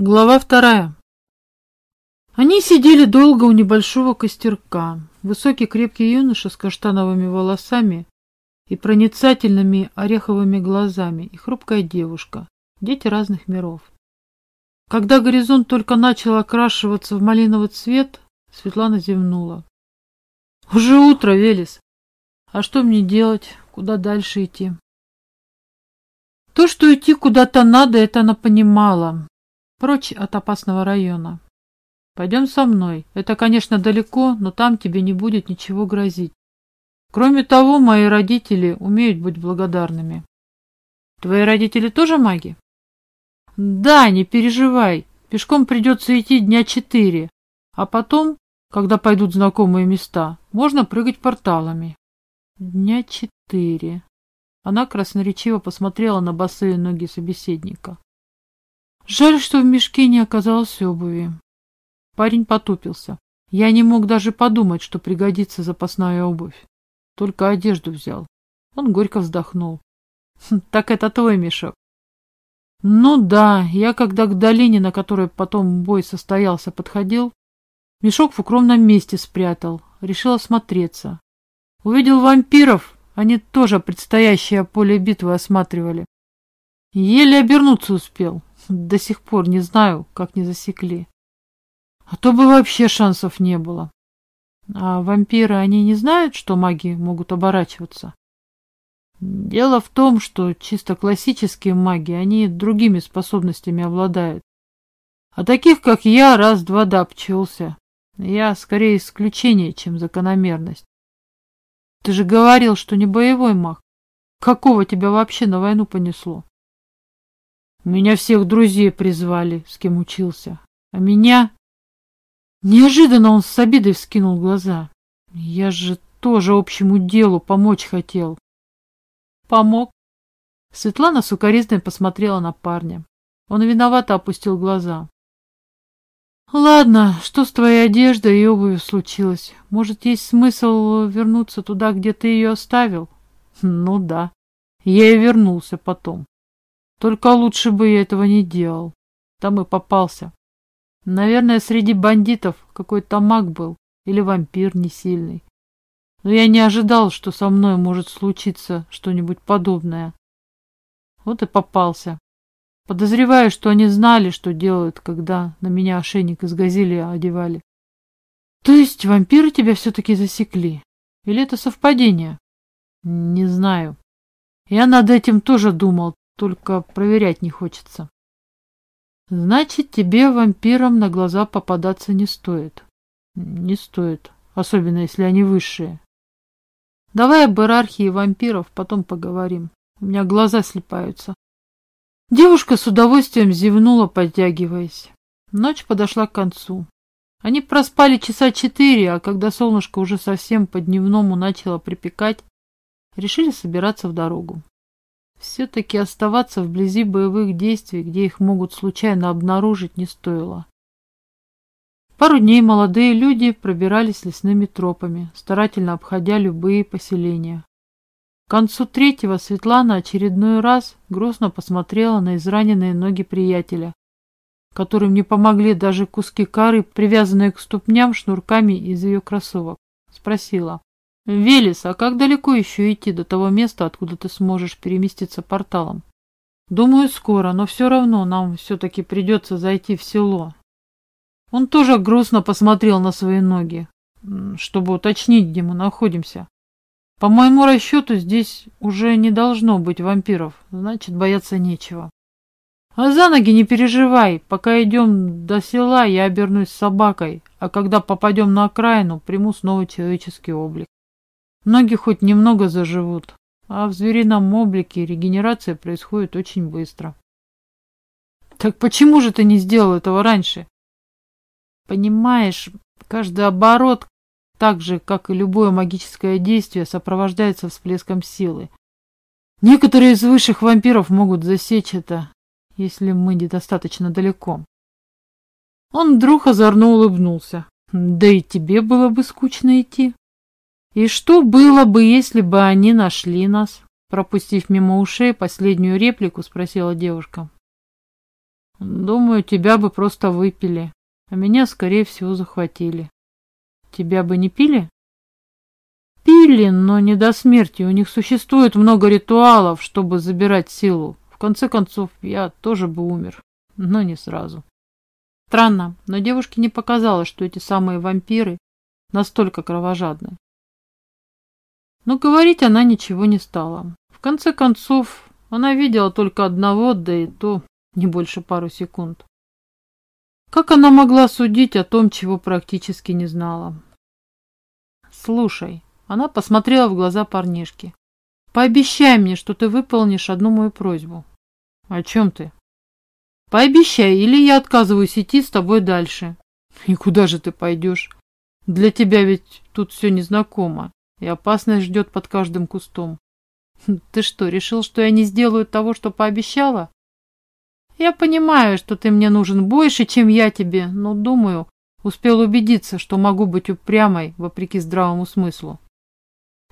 Глава вторая. Они сидели долго у небольшого костерка. Высокий крепкий юноша с каштановыми волосами и проницательными ореховыми глазами и хрупкая девушка, дети разных миров. Когда горизонт только начал окрашиваться в малиновый цвет, Светлана зевнула. «Уже утро, Велес. А что мне делать? Куда дальше идти?» То, что идти куда-то надо, это она понимала. Прочь от опасного района. Пойдем со мной. Это, конечно, далеко, но там тебе не будет ничего грозить. Кроме того, мои родители умеют быть благодарными. Твои родители тоже маги? Да, не переживай. Пешком придется идти дня четыре. А потом, когда пойдут знакомые места, можно прыгать порталами. Дня четыре. Она красноречиво посмотрела на босые ноги собеседника. Жаль, что в мешке не оказалось обуви. Парень потупился. Я не мог даже подумать, что пригодится запасная обувь. Только одежду взял. Он горько вздохнул. «Хм, так это твой мешок. Ну да, я когда к долине, на которой потом бой состоялся, подходил, мешок в укромном месте спрятал. Решил осмотреться. Увидел вампиров, они тоже предстоящее поле битвы осматривали. Еле обернуться успел. До сих пор не знаю, как не засекли. А то бы вообще шансов не было. А вампиры, они не знают, что маги могут оборачиваться? Дело в том, что чисто классические маги, они другими способностями обладают. А таких, как я, раз-два да обчелся. Я скорее исключение, чем закономерность. Ты же говорил, что не боевой маг. Какого тебя вообще на войну понесло? Меня всех друзей призвали, с кем учился. А меня... Неожиданно он с обидой вскинул глаза. Я же тоже общему делу помочь хотел. Помог. Светлана сукоризной посмотрела на парня. Он виновато опустил глаза. Ладно, что с твоей одеждой и обувью случилось? Может, есть смысл вернуться туда, где ты ее оставил? Ну да. Я и вернулся потом. Только лучше бы я этого не делал. Там и попался. Наверное, среди бандитов какой-то маг был или вампир не сильный. Но я не ожидал, что со мной может случиться что-нибудь подобное. Вот и попался. Подозреваю, что они знали, что делают, когда на меня ошейник из газели одевали. То есть вампиры тебя все-таки засекли? Или это совпадение? Не знаю. Я над этим тоже думал, только проверять не хочется. Значит, тебе, вампирам, на глаза попадаться не стоит. Не стоит, особенно если они высшие. Давай об иерархии вампиров потом поговорим. У меня глаза слепаются. Девушка с удовольствием зевнула, подтягиваясь. Ночь подошла к концу. Они проспали часа четыре, а когда солнышко уже совсем по-дневному начало припекать, решили собираться в дорогу. Все-таки оставаться вблизи боевых действий, где их могут случайно обнаружить, не стоило. Пару дней молодые люди пробирались лесными тропами, старательно обходя любые поселения. К концу третьего Светлана очередной раз грустно посмотрела на израненные ноги приятеля, которым не помогли даже куски коры, привязанные к ступням шнурками из ее кроссовок. Спросила. «Велес, а как далеко еще идти до того места, откуда ты сможешь переместиться порталом?» «Думаю, скоро, но все равно нам все-таки придется зайти в село». Он тоже грустно посмотрел на свои ноги, чтобы уточнить, где мы находимся. По моему расчету, здесь уже не должно быть вампиров, значит, бояться нечего. А за ноги не переживай, пока идем до села, я обернусь собакой, а когда попадем на окраину, приму снова человеческий облик. Ноги хоть немного заживут, а в зверином облике регенерация происходит очень быстро. Так почему же ты не сделал этого раньше? Понимаешь, каждый оборот, так же, как и любое магическое действие, сопровождается всплеском силы. Некоторые из высших вампиров могут засечь это, если мы недостаточно далеко. Он вдруг озорно улыбнулся. Да и тебе было бы скучно идти. И что было бы, если бы они нашли нас? Пропустив мимо ушей последнюю реплику, спросила девушка. Думаю, тебя бы просто выпили, а меня, скорее всего, захватили. Тебя бы не пили? Пили, но не до смерти. У них существует много ритуалов, чтобы забирать силу. В конце концов, я тоже бы умер, но не сразу. Странно, но девушке не показалось, что эти самые вампиры настолько кровожадны. Но говорить она ничего не стала. В конце концов, она видела только одного, да и то не больше пару секунд. Как она могла судить о том, чего практически не знала? Слушай, она посмотрела в глаза парнишки. Пообещай мне, что ты выполнишь одну мою просьбу. О чем ты? Пообещай, или я отказываюсь идти с тобой дальше. И куда же ты пойдешь? Для тебя ведь тут все незнакомо, и опасность ждет под каждым кустом. Ты что, решил, что я не сделаю того, что пообещала? Я понимаю, что ты мне нужен больше, чем я тебе, но, думаю, успел убедиться, что могу быть упрямой, вопреки здравому смыслу.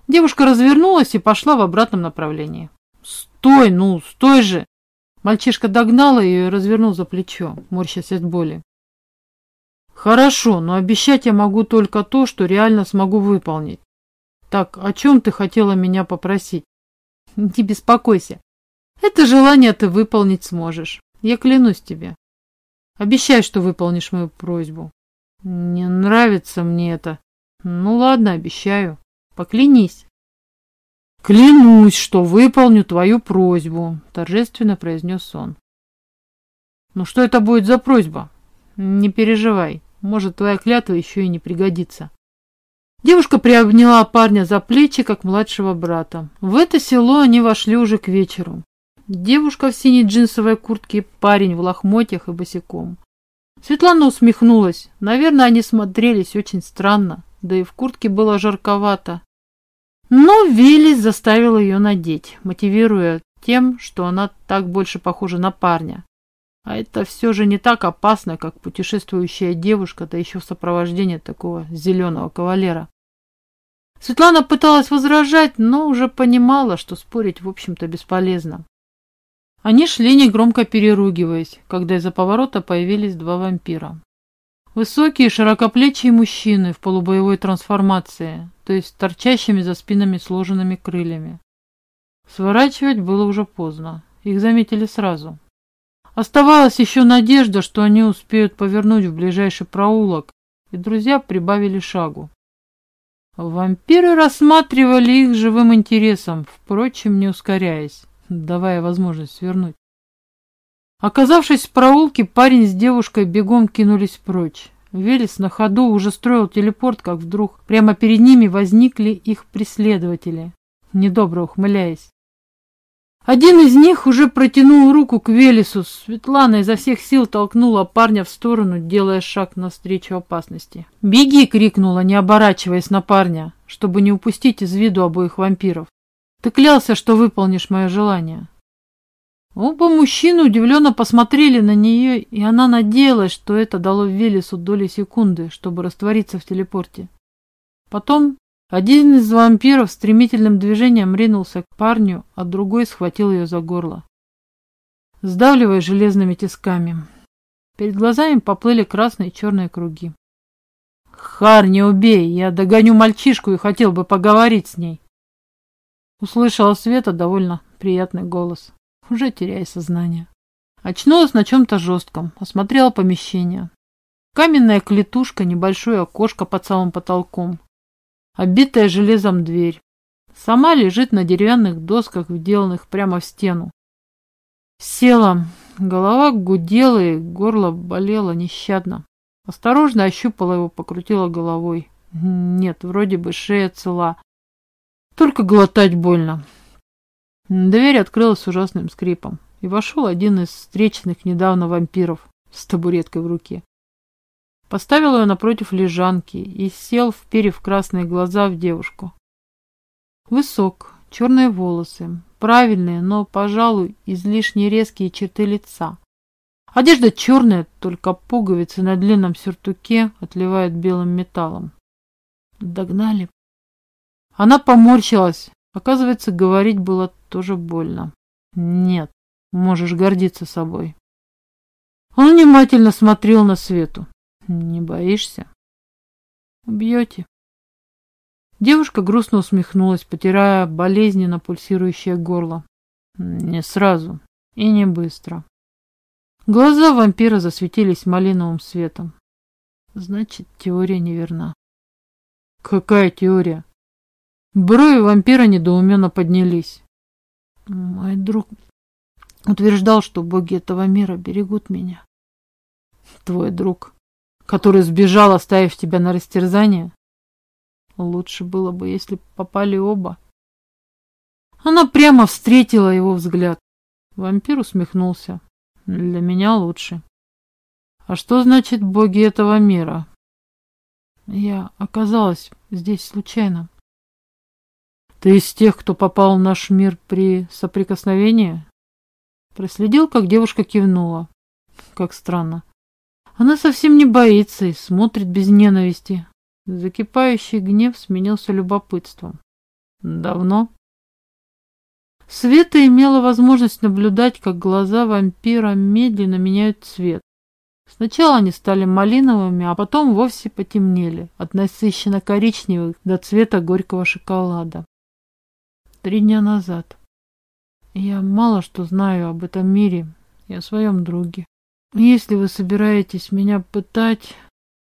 Девушка развернулась и пошла в обратном направлении. «Стой, ну, стой же!» Мальчишка догнал ее и развернул за плечо, морщась от боли. «Хорошо, но обещать я могу только то, что реально смогу выполнить. Так, о чем ты хотела меня попросить?» «Не беспокойся. Это желание ты выполнить сможешь. Я клянусь тебе. Обещай, что выполнишь мою просьбу. Не нравится мне это. Ну ладно, обещаю. Поклянись. Клянусь, что выполню твою просьбу, торжественно произнес он. Ну что это будет за просьба? Не переживай, может твоя клятва еще и не пригодится. Девушка приобняла парня за плечи, как младшего брата. В это село они вошли уже к вечеру. Девушка в синей джинсовой куртке, парень в лохмотьях и босиком. Светлана усмехнулась. Наверное, они смотрелись очень странно, да и в куртке было жарковато. Но Велес заставил ее надеть, мотивируя тем, что она так больше похожа на парня. А это все же не так опасно, как путешествующая девушка, да еще в сопровождении такого зеленого кавалера. Светлана пыталась возражать, но уже понимала, что спорить, в общем-то, бесполезно. Они шли негромко переругиваясь, когда из-за поворота появились два вампира. Высокие, широкоплечие мужчины в полубоевой трансформации, то есть торчащими за спинами сложенными крыльями. Сворачивать было уже поздно, их заметили сразу. Оставалась еще надежда, что они успеют повернуть в ближайший проулок, и друзья прибавили шагу. Вампиры рассматривали их живым интересом, впрочем, не ускоряясь давая возможность свернуть. Оказавшись в проулке, парень с девушкой бегом кинулись прочь. Велес на ходу уже строил телепорт, как вдруг прямо перед ними возникли их преследователи, недобро ухмыляясь. Один из них уже протянул руку к Велесу. Светлана изо всех сил толкнула парня в сторону, делая шаг навстречу опасности. «Беги!» — крикнула, не оборачиваясь на парня, чтобы не упустить из виду обоих вампиров. Ты клялся, что выполнишь мое желание. Оба мужчины удивленно посмотрели на нее, и она надеялась, что это дало Велесу доли секунды, чтобы раствориться в телепорте. Потом один из вампиров стремительным движением ринулся к парню, а другой схватил ее за горло, сдавливая железными тисками. Перед глазами поплыли красные и черные круги. «Хар, не убей! Я догоню мальчишку и хотел бы поговорить с ней!» Услышала Света довольно приятный голос, уже теряя сознание. Очнулась на чем-то жестком, осмотрела помещение. Каменная клетушка, небольшое окошко под самым потолком, обитая железом дверь. Сама лежит на деревянных досках, вделанных прямо в стену. Села, голова гудела и горло болело нещадно. Осторожно ощупала его, покрутила головой. Нет, вроде бы шея цела, только глотать больно. Дверь открылась с ужасным скрипом, и вошел один из встреченных недавно вампиров с табуреткой в руке. Поставил ее напротив лежанки и сел, вперев красные глаза в девушку. Высок, черные волосы, правильные, но, пожалуй, излишне резкие черты лица. Одежда черная, только пуговицы на длинном сюртуке отливают белым металлом. Догнали, она поморщилась. Оказывается, говорить было тоже больно. Нет, можешь гордиться собой. Он внимательно смотрел на Свету. Не боишься? Убьете? Девушка грустно усмехнулась, потирая болезненно пульсирующее горло. Не сразу и не быстро. Глаза вампира засветились малиновым светом. Значит, теория неверна. Какая теория? Брови вампира недоуменно поднялись. Мой друг утверждал, что боги этого мира берегут меня. Твой друг, который сбежал, оставив тебя на растерзание? Лучше было бы, если попали оба. Она прямо встретила его взгляд. Вампир усмехнулся. Для меня лучше. А что значит боги этого мира? Я оказалась здесь случайно. Ты из тех, кто попал в наш мир при соприкосновении? Проследил, как девушка кивнула. Как странно. Она совсем не боится и смотрит без ненависти. Закипающий гнев сменился любопытством. Давно? Света имела возможность наблюдать, как глаза вампира медленно меняют цвет. Сначала они стали малиновыми, а потом вовсе потемнели, от насыщенно-коричневых до цвета горького шоколада. Три дня назад. Я мало что знаю об этом мире и о своем друге. Если вы собираетесь меня пытать,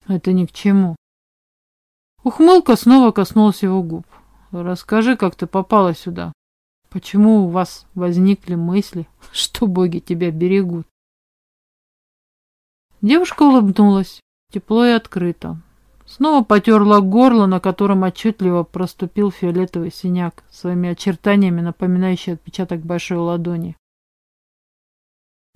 это ни к чему. Ухмылка снова коснулась его губ. Расскажи, как ты попала сюда. Почему у вас возникли мысли, что боги тебя берегут? Девушка улыбнулась, тепло и открыто. Снова потерла горло, на котором отчетливо проступил фиолетовый синяк, своими очертаниями напоминающий отпечаток большой ладони.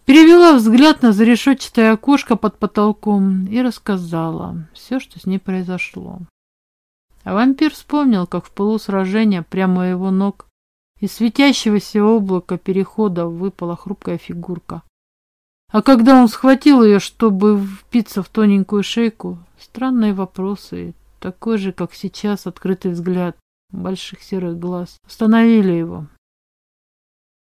Перевела взгляд на зарешетчатое окошко под потолком и рассказала все, что с ней произошло. А вампир вспомнил, как в пылу сражения прямо у его ног из светящегося облака перехода выпала хрупкая фигурка. А когда он схватил ее, чтобы впиться в тоненькую шейку, странные вопросы, такой же, как сейчас, открытый взгляд больших серых глаз, остановили его.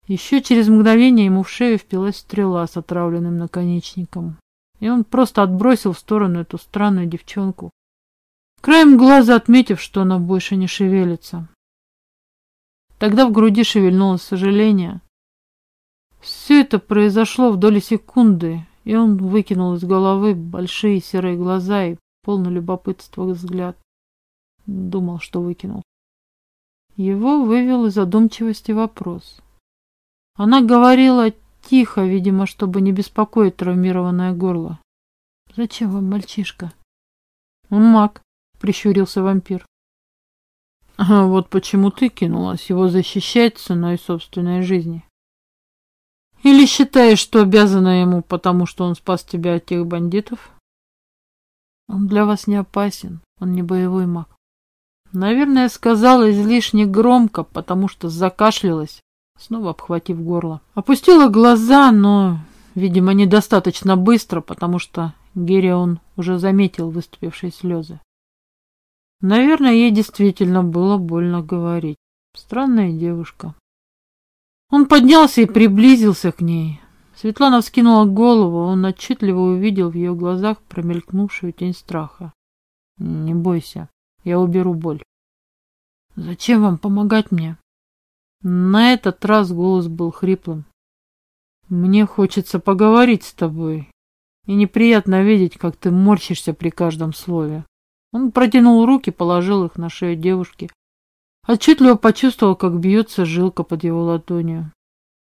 Еще через мгновение ему в шею впилась стрела с отравленным наконечником, и он просто отбросил в сторону эту странную девчонку, краем глаза отметив, что она больше не шевелится. Тогда в груди шевельнулось сожаление. Все это произошло в доли секунды, и он выкинул из головы большие серые глаза и полный любопытства взгляд. Думал, что выкинул. Его вывел из задумчивости вопрос. Она говорила тихо, видимо, чтобы не беспокоить травмированное горло. «Зачем вам мальчишка?» «Он маг», — прищурился вампир. А вот почему ты кинулась его защищать ценой собственной жизни? Или считаешь, что обязана ему, потому что он спас тебя от тех бандитов? Он для вас не опасен, он не боевой маг. Наверное, сказала излишне громко, потому что закашлялась, снова обхватив горло. Опустила глаза, но, видимо, недостаточно быстро, потому что Герион уже заметил выступившие слезы. Наверное, ей действительно было больно говорить. Странная девушка. Он поднялся и приблизился к ней. Светлана вскинула голову, он отчетливо увидел в ее глазах промелькнувшую тень страха. «Не бойся, я уберу боль». «Зачем вам помогать мне?» На этот раз голос был хриплым. «Мне хочется поговорить с тобой, и неприятно видеть, как ты морщишься при каждом слове». Он протянул руки, положил их на шею девушки. Отчетливо почувствовал, как бьется жилка под его ладонью.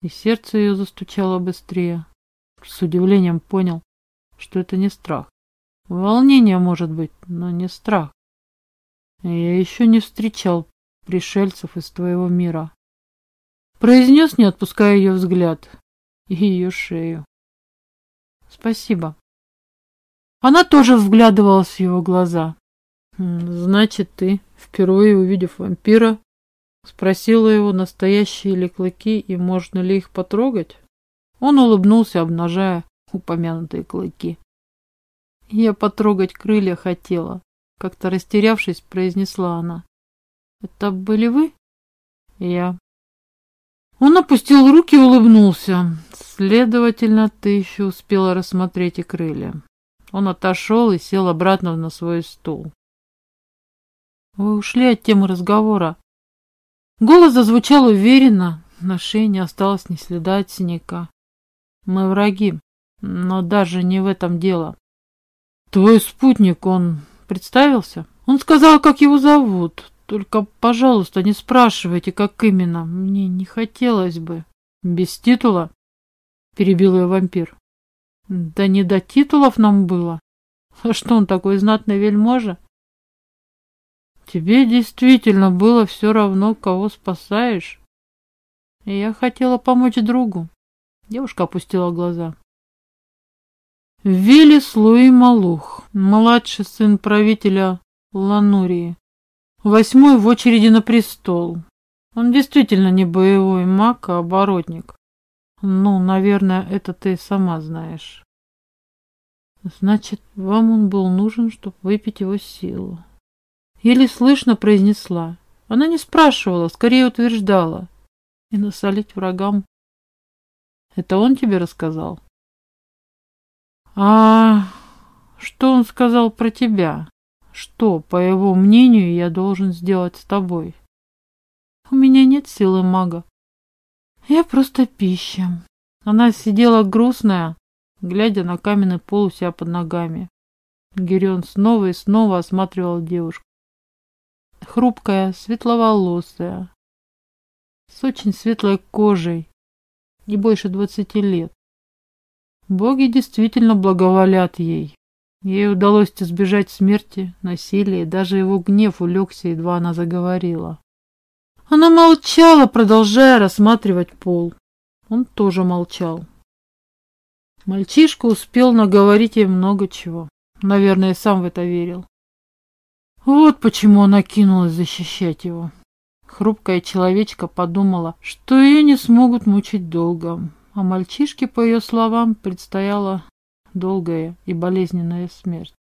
И сердце ее застучало быстрее. С удивлением понял, что это не страх. Волнение может быть, но не страх. Я еще не встречал пришельцев из твоего мира. Произнес, не отпуская ее взгляд и ее шею. Спасибо. Она тоже вглядывалась в его глаза. Значит, ты, впервые увидев вампира, спросила его, настоящие ли клыки и можно ли их потрогать? Он улыбнулся, обнажая упомянутые клыки. Я потрогать крылья хотела, как-то растерявшись, произнесла она. Это были вы? Я. Он опустил руки и улыбнулся. Следовательно, ты еще успела рассмотреть и крылья. Он отошел и сел обратно на свой стул. Вы ушли от темы разговора. Голос зазвучал уверенно, на шее не осталось ни следа от синяка. Мы враги, но даже не в этом дело. Твой спутник, он представился? Он сказал, как его зовут. Только, пожалуйста, не спрашивайте, как именно. Мне не хотелось бы. Без титула? Перебил ее вампир. Да не до титулов нам было. А что он такой знатный вельможа? Тебе действительно было все равно, кого спасаешь? И я хотела помочь другу. Девушка опустила глаза. Велес Луи Малух, младший сын правителя Ланурии, восьмой в очереди на престол. Он действительно не боевой маг, а оборотник. Ну, наверное, это ты сама знаешь. Значит, вам он был нужен, чтобы выпить его силу. Еле слышно произнесла. Она не спрашивала, скорее утверждала. И насолить врагам. Это он тебе рассказал? А что он сказал про тебя? Что, по его мнению, я должен сделать с тобой? У меня нет силы мага. Я просто пища. Она сидела грустная, глядя на каменный пол у себя под ногами. Герион снова и снова осматривал девушку. Хрупкая, светловолосая, с очень светлой кожей, не больше двадцати лет. Боги действительно благоволят ей. Ей удалось избежать смерти, насилия, даже его гнев улегся, едва она заговорила. Она молчала, продолжая рассматривать пол. Он тоже молчал. Мальчишка успел наговорить ей много чего. Наверное, сам в это верил. Вот почему она кинулась защищать его. Хрупкая человечка подумала, что ее не смогут мучить долго, а мальчишке, по ее словам, предстояла долгая и болезненная смерть.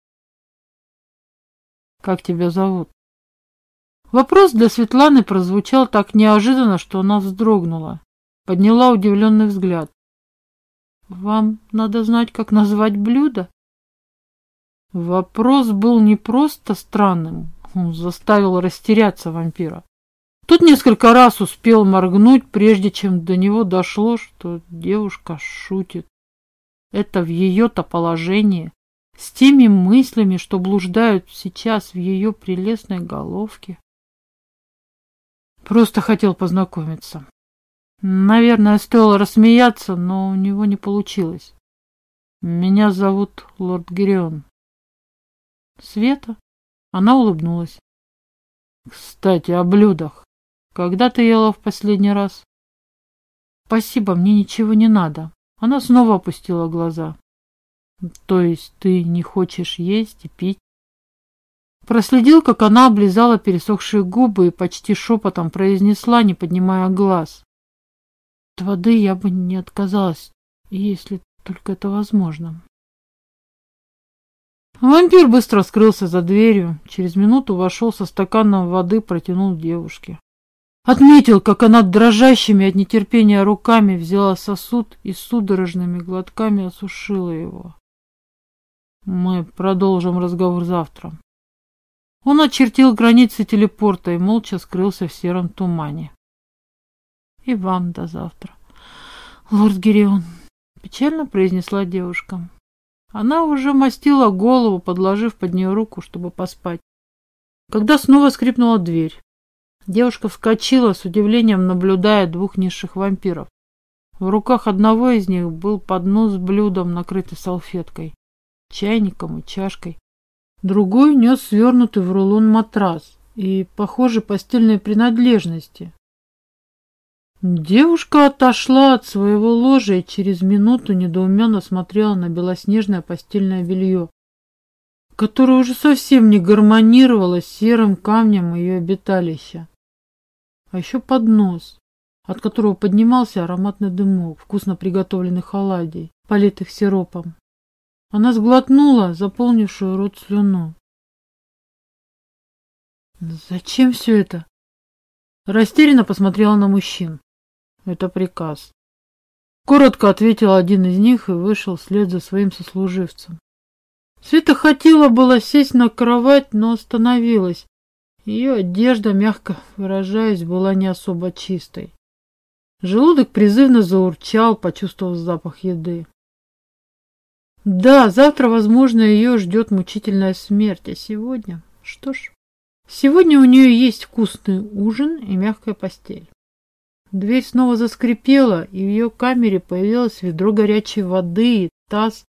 «Как тебя зовут?» Вопрос для Светланы прозвучал так неожиданно, что она вздрогнула, подняла удивленный взгляд. «Вам надо знать, как назвать блюдо?» Вопрос был не просто странным, он заставил растеряться вампира. Тут несколько раз успел моргнуть, прежде чем до него дошло, что девушка шутит. Это в ее-то положении, с теми мыслями, что блуждают сейчас в ее прелестной головке. Просто хотел познакомиться. Наверное, стоило рассмеяться, но у него не получилось. Меня зовут лорд Гирион. Света? Она улыбнулась. Кстати, о блюдах. Когда ты ела в последний раз? Спасибо, мне ничего не надо. Она снова опустила глаза. То есть ты не хочешь есть и пить? Проследил, как она облизала пересохшие губы и почти шепотом произнесла, не поднимая глаз. От воды я бы не отказалась, если только это возможно. Вампир быстро скрылся за дверью. Через минуту вошел со стаканом воды, протянул девушке. Отметил, как она дрожащими от нетерпения руками взяла сосуд и судорожными глотками осушила его. Мы продолжим разговор завтра. Он очертил границы телепорта и молча скрылся в сером тумане. И вам до завтра. Лорд Гирион, печально произнесла девушка. Она уже мастила голову, подложив под нее руку, чтобы поспать. Когда снова скрипнула дверь, девушка вскочила с удивлением, наблюдая двух низших вампиров. В руках одного из них был поднос с блюдом, накрытый салфеткой, чайником и чашкой. Другой нес свернутый в рулон матрас и, похоже, постельные принадлежности, Девушка отошла от своего ложа и через минуту недоуменно смотрела на белоснежное постельное белье, которое уже совсем не гармонировало с серым камнем ее обиталища. А еще поднос, от которого поднимался ароматный дымок вкусно приготовленных оладий, политых сиропом. Она сглотнула заполнившую рот слюну. «Зачем все это?» Растерянно посмотрела на мужчин. Это приказ. Коротко ответил один из них и вышел вслед за своим сослуживцем. Света хотела было сесть на кровать, но остановилась. Ее одежда, мягко выражаясь, была не особо чистой. Желудок призывно заурчал, почувствовав запах еды. Да, завтра, возможно, ее ждет мучительная смерть, а сегодня... Что ж, сегодня у нее есть вкусный ужин и мягкая постель. Дверь снова заскрипела, и в ее камере появилось ведро горячей воды и таз,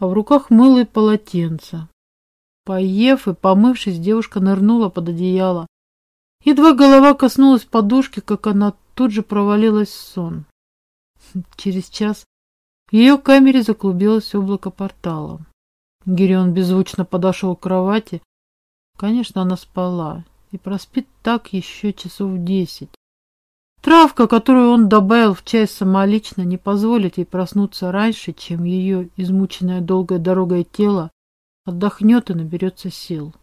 а в руках мыло и полотенце. Поев и помывшись, девушка нырнула под одеяло. Едва голова коснулась подушки, как она тут же провалилась в сон. Через час в ее камере заклубилось облако портала. Гирион беззвучно подошел к кровати. Конечно, она спала и проспит так еще часов десять. Травка, которую он добавил в чай самолично, не позволит ей проснуться раньше, чем ее измученное долгой дорогой тело отдохнет и наберется сил.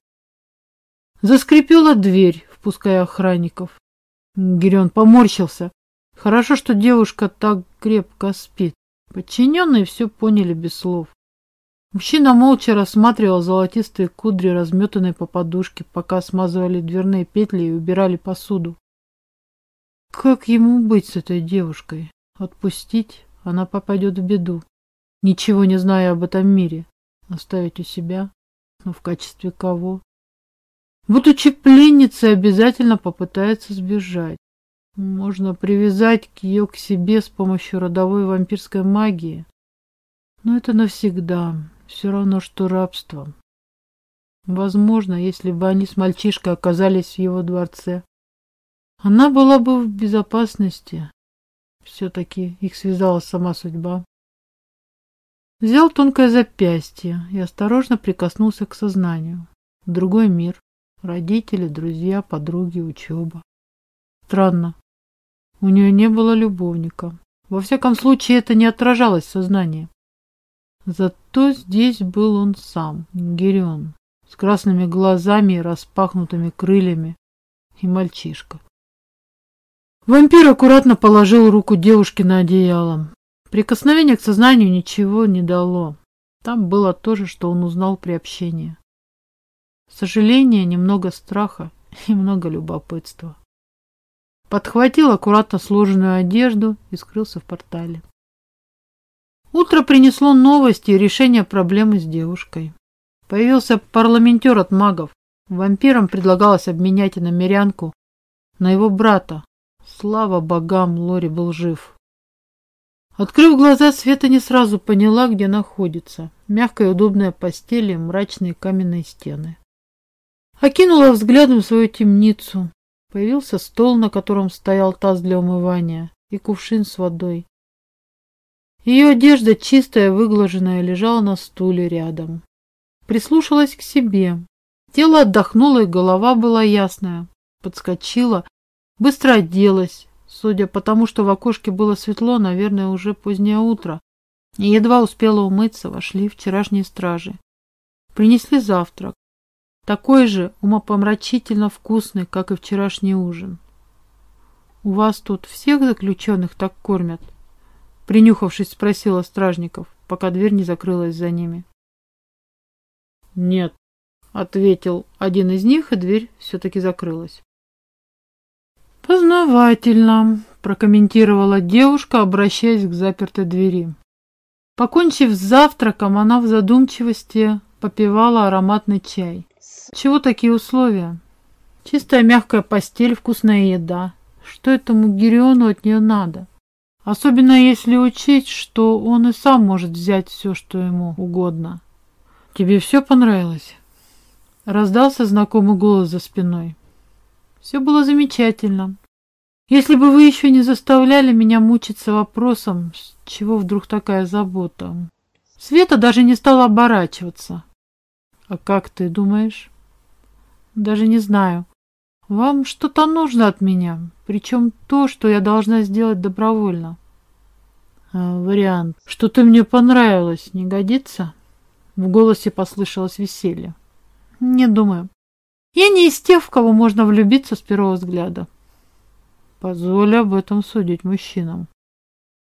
Заскрипела дверь, впуская охранников. Гирион поморщился. Хорошо, что девушка так крепко спит. Подчиненные все поняли без слов. Мужчина молча рассматривал золотистые кудри, разметанные по подушке, пока смазывали дверные петли и убирали посуду. Как ему быть с этой девушкой? Отпустить? Она попадет в беду. Ничего не зная об этом мире. Оставить у себя? Но в качестве кого? Будучи пленницей, обязательно попытается сбежать. Можно привязать ее к себе с помощью родовой вампирской магии. Но это навсегда. Все равно, что рабство. Возможно, если бы они с мальчишкой оказались в его дворце, она была бы в безопасности. Все-таки их связала сама судьба. Взял тонкое запястье и осторожно прикоснулся к сознанию. Другой мир. Родители, друзья, подруги, учеба. Странно. У нее не было любовника. Во всяком случае, это не отражалось в сознании. Зато здесь был он сам, Герион, с красными глазами и распахнутыми крыльями, и мальчишка. Вампир аккуратно положил руку девушки на одеяло. Прикосновение к сознанию ничего не дало. Там было то же, что он узнал при общении. Сожаление, немного страха и много любопытства. Подхватил аккуратно сложенную одежду и скрылся в портале. Утро принесло новости и решение проблемы с девушкой. Появился парламентер от магов. Вампирам предлагалось обменять иномерянку на его брата, Слава богам, Лори был жив. Открыв глаза, Света не сразу поняла, где находится. Мягкая удобная постель и мрачные каменные стены. Окинула взглядом свою темницу. Появился стол, на котором стоял таз для умывания и кувшин с водой. Ее одежда, чистая, выглаженная, лежала на стуле рядом. Прислушалась к себе. Тело отдохнуло, и голова была ясная. Подскочила, Быстро оделась. Судя по тому, что в окошке было светло, наверное, уже позднее утро. И едва успела умыться, вошли вчерашние стражи. Принесли завтрак. Такой же умопомрачительно вкусный, как и вчерашний ужин. «У вас тут всех заключенных так кормят?» Принюхавшись, спросила стражников, пока дверь не закрылась за ними. «Нет», — ответил один из них, и дверь все-таки закрылась. «Познавательно», – прокомментировала девушка, обращаясь к запертой двери. Покончив с завтраком, она в задумчивости попивала ароматный чай. Чего такие условия? Чистая мягкая постель, вкусная еда. Что этому Гириону от нее надо? Особенно если учесть, что он и сам может взять все, что ему угодно. «Тебе все понравилось?» Раздался знакомый голос за спиной. Все было замечательно. Если бы вы еще не заставляли меня мучиться вопросом, с чего вдруг такая забота. Света даже не стала оборачиваться. А как ты думаешь? Даже не знаю. Вам что-то нужно от меня, причем то, что я должна сделать добровольно. А, вариант. Что-то мне понравилось, не годится? В голосе послышалось веселье. Не думаю. Я не из тех, в кого можно влюбиться с первого взгляда. Позволь об этом судить мужчинам.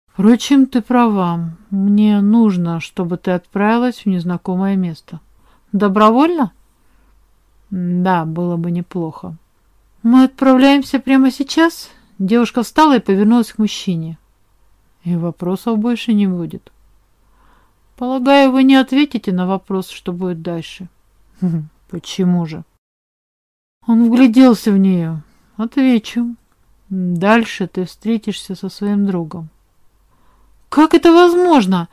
Впрочем, ты права. Мне нужно, чтобы ты отправилась в незнакомое место. Добровольно? Да, было бы неплохо. Мы отправляемся прямо сейчас? Девушка встала и повернулась к мужчине. И вопросов больше не будет. Полагаю, вы не ответите на вопрос, что будет дальше. Почему же? Он вгляделся в нее. Отвечу. Дальше ты встретишься со своим другом. Как это возможно?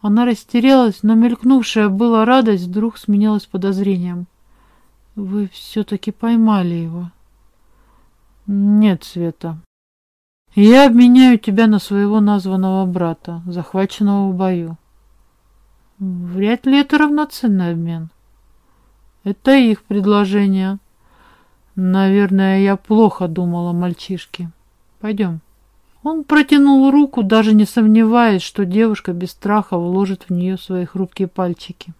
Она растерялась, но мелькнувшая была радость вдруг сменилась подозрением. Вы все-таки поймали его. Нет, Света. Я обменяю тебя на своего названного брата, захваченного в бою. Вряд ли это равноценный обмен. Это их предложение. Наверное, я плохо думала мальчишке. Пойдем. Он протянул руку, даже не сомневаясь, что девушка без страха вложит в нее свои хрупкие пальчики.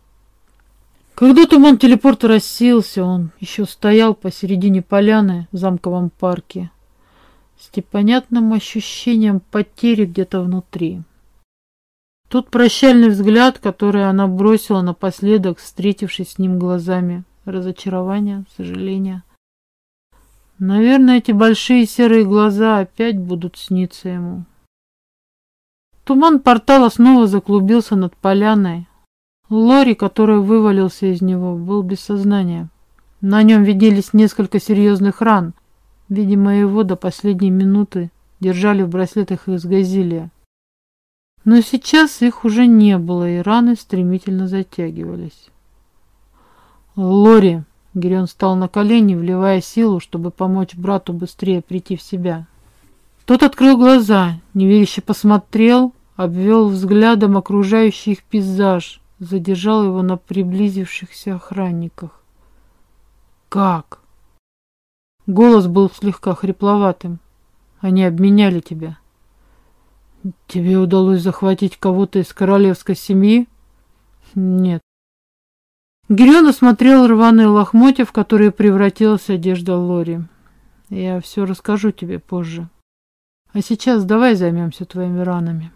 Когда туман телепорта рассеялся, он еще стоял посередине поляны в замковом парке с непонятным ощущением потери где-то внутри. Тот прощальный взгляд, который она бросила напоследок, встретившись с ним глазами, разочарование, сожаление. Наверное, эти большие серые глаза опять будут сниться ему. Туман портала снова заклубился над поляной, Лори, который вывалился из него, был без сознания. На нем виделись несколько серьезных ран. Видимо, его до последней минуты держали в браслетах из газилия. Но сейчас их уже не было, и раны стремительно затягивались. «Лори!» — Гирион встал на колени, вливая силу, чтобы помочь брату быстрее прийти в себя. Тот открыл глаза, неверяще посмотрел, обвел взглядом окружающий их пейзаж, задержал его на приблизившихся охранниках. «Как?» Голос был слегка хрипловатым. «Они обменяли тебя». «Тебе удалось захватить кого-то из королевской семьи?» «Нет». Гирион осмотрел рваные лохмотья, в которые превратилась одежда Лори. «Я все расскажу тебе позже. А сейчас давай займемся твоими ранами».